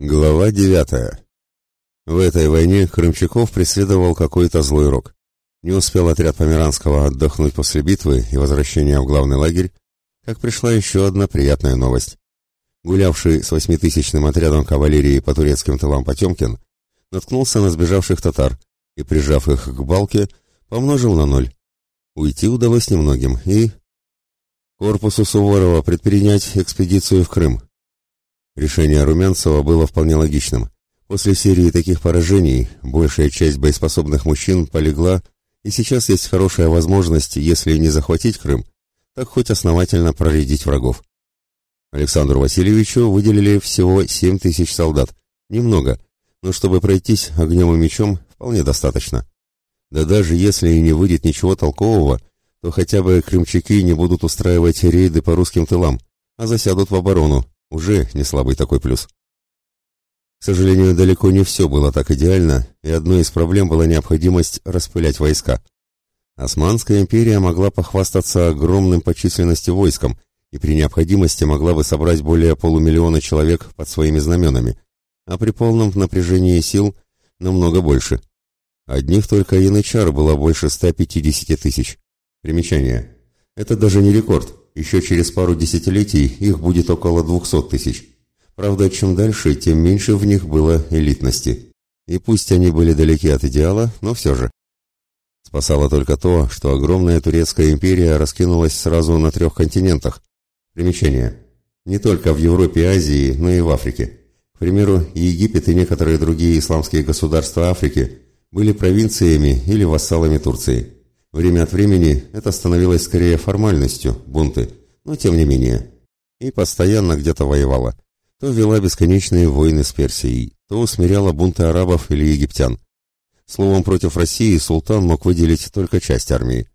Глава девятая. В этой войне Крымчаков преследовал какой-то злой рок. Не успел отряд Померанского отдохнуть после битвы и возвращения в главный лагерь, как пришла еще одна приятная новость. Гулявший с восьмитысячным отрядом кавалерии по турецким тылам Потемкин наткнулся на сбежавших татар и, прижав их к балке, помножил на ноль. Уйти удалось немногим, и... Корпусу Суворова предпринять экспедицию в Крым, Решение Румянцева было вполне логичным. После серии таких поражений большая часть боеспособных мужчин полегла, и сейчас есть хорошая возможность, если не захватить Крым, так хоть основательно проредить врагов. Александру Васильевичу выделили всего 7 тысяч солдат. Немного, но чтобы пройтись огнем и мечом, вполне достаточно. Да даже если и не выйдет ничего толкового, то хотя бы крымчаки не будут устраивать рейды по русским тылам, а засядут в оборону, уже не слабый такой плюс. К сожалению, далеко не все было так идеально, и одной из проблем была необходимость распылять войска. Османская империя могла похвастаться огромным по численности войском и при необходимости могла бы собрать более полумиллиона человек под своими знаменами, а при полном напряжении сил намного больше. Одних только янычар было больше 150 тысяч. Примечание. Это даже не рекорд. Еще через пару десятилетий их будет около двухсот тысяч. Правда, чем дальше, тем меньше в них было элитности. И пусть они были далеки от идеала, но все же. Спасало только то, что огромная турецкая империя раскинулась сразу на трех континентах. Примечание. Не только в Европе и Азии, но и в Африке. К примеру, Египет и некоторые другие исламские государства Африки были провинциями или вассалами Турции. Время от времени это становилось скорее формальностью, бунты, но тем не менее. И постоянно где-то воевала. То вела бесконечные войны с Персией, то усмиряла бунты арабов или египтян. Словом, против России султан мог выделить только часть армии.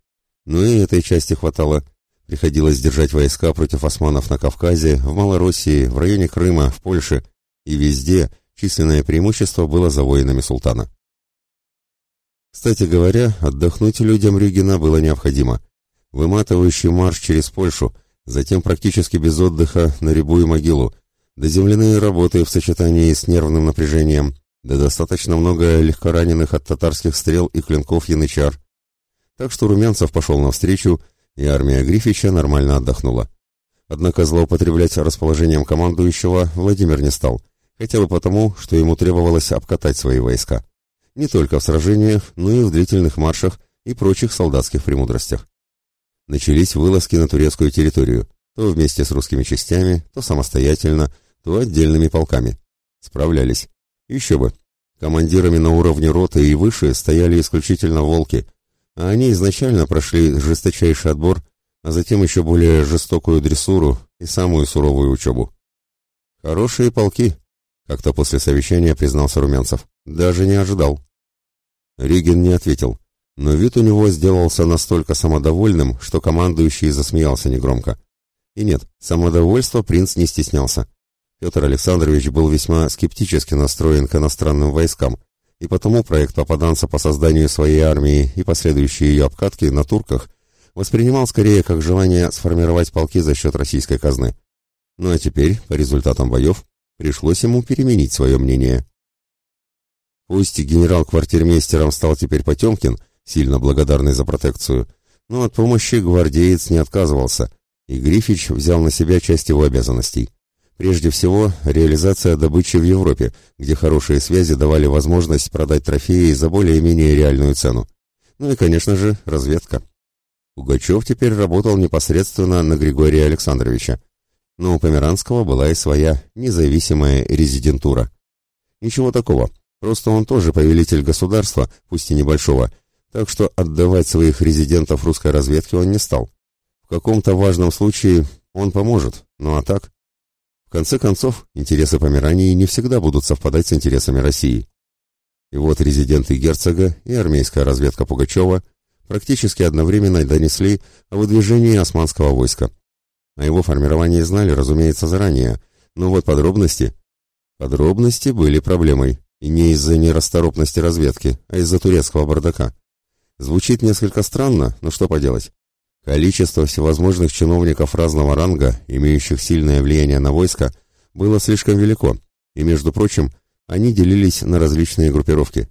Но и этой части хватало. Приходилось держать войска против османов на Кавказе, в Малороссии, в районе Крыма, в Польше. И везде численное преимущество было за воинами султана. Кстати говоря, отдохнуть людям Рюгена было необходимо. Выматывающий марш через Польшу, затем практически без отдыха на рябую могилу, да земляные работы в сочетании с нервным напряжением, да достаточно много легкораненых от татарских стрел и клинков янычар. Так что Румянцев пошел навстречу, и армия Грифича нормально отдохнула. Однако злоупотреблять расположением командующего Владимир не стал, хотя бы потому, что ему требовалось обкатать свои войска не только в сражениях, но и в длительных маршах и прочих солдатских премудростях. Начались вылазки на турецкую территорию, то вместе с русскими частями, то самостоятельно, то отдельными полками. Справлялись. Еще бы. Командирами на уровне роты и выше стояли исключительно волки, а они изначально прошли жесточайший отбор, а затем еще более жестокую дрессуру и самую суровую учебу. «Хорошие полки», — как-то после совещания признался Румянцев. «Даже не ожидал». Риген не ответил, но вид у него сделался настолько самодовольным, что командующий засмеялся негромко. И нет, самодовольство принц не стеснялся. Петр Александрович был весьма скептически настроен к иностранным войскам, и потому проект попаданца по созданию своей армии и последующие ее обкатки на турках воспринимал скорее как желание сформировать полки за счет российской казны. Ну а теперь, по результатам боев, пришлось ему переменить свое мнение. Пусть генерал-квартирмейстером стал теперь Потемкин, сильно благодарный за протекцию, но от помощи гвардеец не отказывался, и Грифич взял на себя часть его обязанностей. Прежде всего, реализация добычи в Европе, где хорошие связи давали возможность продать трофеи за более-менее реальную цену. Ну и, конечно же, разведка. Пугачев теперь работал непосредственно на Григория Александровича. Но у Померанского была и своя независимая резидентура. Ничего такого, Просто он тоже повелитель государства, пусть и небольшого, так что отдавать своих резидентов русской разведки он не стал. В каком-то важном случае он поможет, ну а так... В конце концов, интересы Померании не всегда будут совпадать с интересами России. И вот резиденты герцога и армейская разведка Пугачева практически одновременно донесли о выдвижении османского войска. О его формировании знали, разумеется, заранее, но вот подробности... Подробности были проблемой. И не из-за нерасторопности разведки, а из-за турецкого бардака. Звучит несколько странно, но что поделать. Количество всевозможных чиновников разного ранга, имеющих сильное влияние на войско, было слишком велико, И, между прочим, они делились на различные группировки.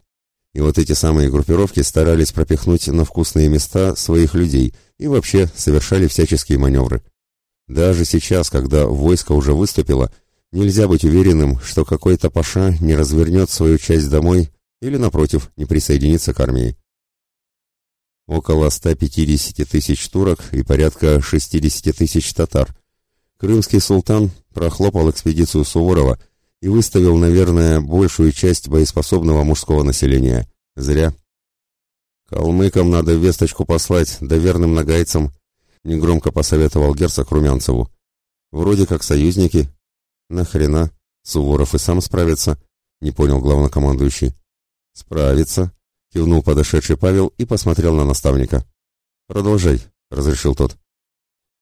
И вот эти самые группировки старались пропихнуть на вкусные места своих людей и вообще совершали всяческие маневры. Даже сейчас, когда войско уже выступило, нельзя быть уверенным, что какой-то паша не развернет свою часть домой или, напротив, не присоединится к армии. Около 150 тысяч турок и порядка 60 тысяч татар. Крымский султан прохлопал экспедицию Суворова и выставил, наверное, большую часть боеспособного мужского населения. Зря. «Калмыкам надо весточку послать, да верным нагайцам», — негромко посоветовал герцог Румянцеву. «Вроде как союзники». «Нахрена? Суворов и сам справится», — не понял главнокомандующий. «Справится», — кивнул подошедший Павел и посмотрел на наставника. «Продолжай», — разрешил тот.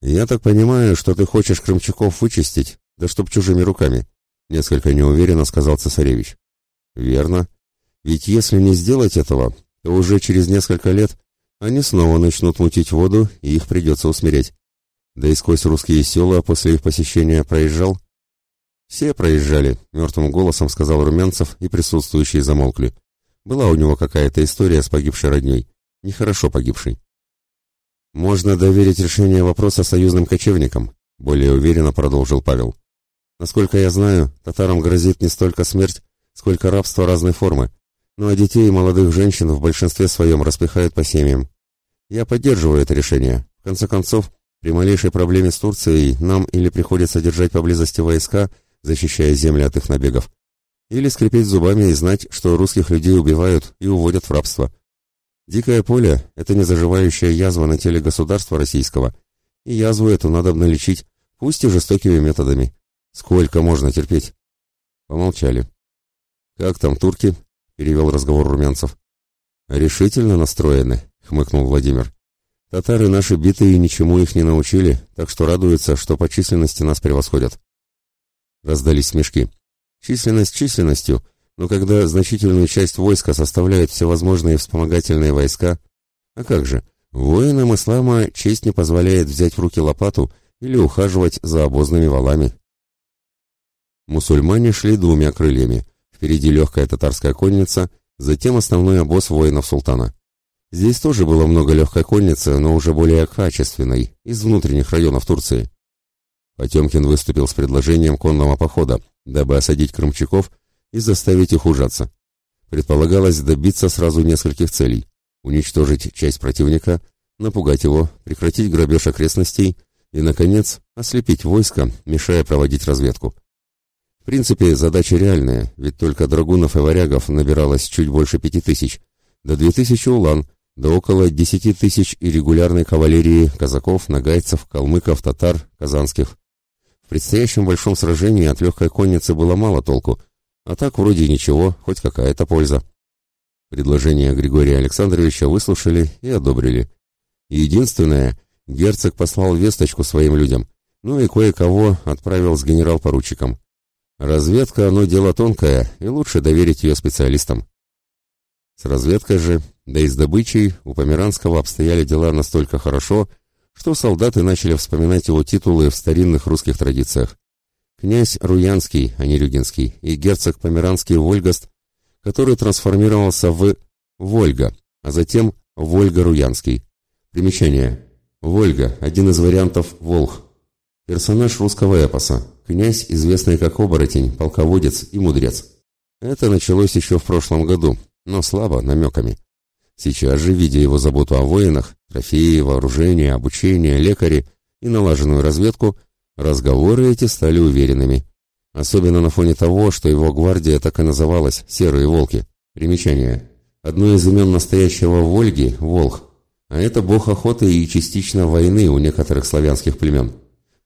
«Я так понимаю, что ты хочешь крымчаков вычистить, да чтоб чужими руками», — несколько неуверенно сказал цесаревич. «Верно. Ведь если не сделать этого, то уже через несколько лет они снова начнут мутить воду, и их придется усмирять. Да и сквозь русские села после их посещения проезжал?» «Все проезжали», — мертвым голосом сказал Румянцев, и присутствующие замолкли. Была у него какая-то история с погибшей родней. Нехорошо погибшей. «Можно доверить решение вопроса союзным кочевникам», — более уверенно продолжил Павел. «Насколько я знаю, татарам грозит не столько смерть, сколько рабство разной формы, ну а детей и молодых женщин в большинстве своем распихают по семьям. Я поддерживаю это решение. В конце концов, при малейшей проблеме с Турцией нам или приходится держать поблизости войска, защищая земли от их набегов, или скрипеть зубами и знать, что русских людей убивают и уводят в рабство. Дикое поле — это незаживающая язва на теле государства российского, и язву эту надо налечить, пусть и жестокими методами. Сколько можно терпеть? Помолчали. «Как там турки?» — перевел разговор Румянцев. «Решительно настроены», — хмыкнул Владимир. «Татары наши битые ничему их не научили, так что радуются, что по численности нас превосходят». Раздались смешки. Численность численностью, но когда значительную часть войска составляют всевозможные вспомогательные войска, а как же, воинам ислама честь не позволяет взять в руки лопату или ухаживать за обозными валами. Мусульмане шли двумя крыльями, впереди легкая татарская конница, затем основной обоз воинов султана. Здесь тоже было много легкой конницы, но уже более качественной, из внутренних районов Турции. Потемкин выступил с предложением конного похода, дабы осадить крымчаков и заставить их ужаться. Предполагалось добиться сразу нескольких целей – уничтожить часть противника, напугать его, прекратить грабеж окрестностей и, наконец, ослепить войско, мешая проводить разведку. В принципе, задача реальная, ведь только драгунов и варягов набиралось чуть больше пяти тысяч, до две тысячи улан, до около десяти тысяч и регулярной кавалерии казаков, нагайцев, калмыков, татар, казанских. Предстоящем большом сражении от легкой конницы было мало толку, а так вроде ничего, хоть какая-то польза. Предложение Григория Александровича выслушали и одобрили. Единственное, герцог послал весточку своим людям, ну и кое-кого отправил с генерал-поручиком. Разведка – оно дело тонкое, и лучше доверить ее специалистам. С разведкой же, да и с добычей, у Померанского обстояли дела настолько хорошо, что солдаты начали вспоминать его титулы в старинных русских традициях. Князь Руянский, а не Рюгинский, и герцог Померанский Вольгаст, который трансформировался в Вольга, а затем Вольга-Руянский. Примечание. Вольга – один из вариантов Волх. Персонаж русского эпоса, князь, известный как оборотень, полководец и мудрец. Это началось еще в прошлом году, но слабо, намеками. Сейчас же, видя его заботу о воинах, трофеи, вооружение, обучение, лекари и налаженную разведку, разговоры эти стали уверенными. Особенно на фоне того, что его гвардия так и называлась «Серые волки». Примечание. Одно из имен настоящего Вольги – Волх. А это бог охоты и частично войны у некоторых славянских племен.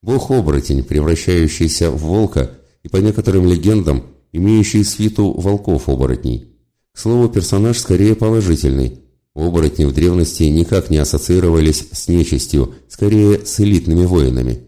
Бог-оборотень, превращающийся в волка и, по некоторым легендам, имеющий свиту волков-оборотней. К слову, персонаж скорее положительный. Оборотни в древности никак не ассоциировались с нечистью, скорее с элитными воинами.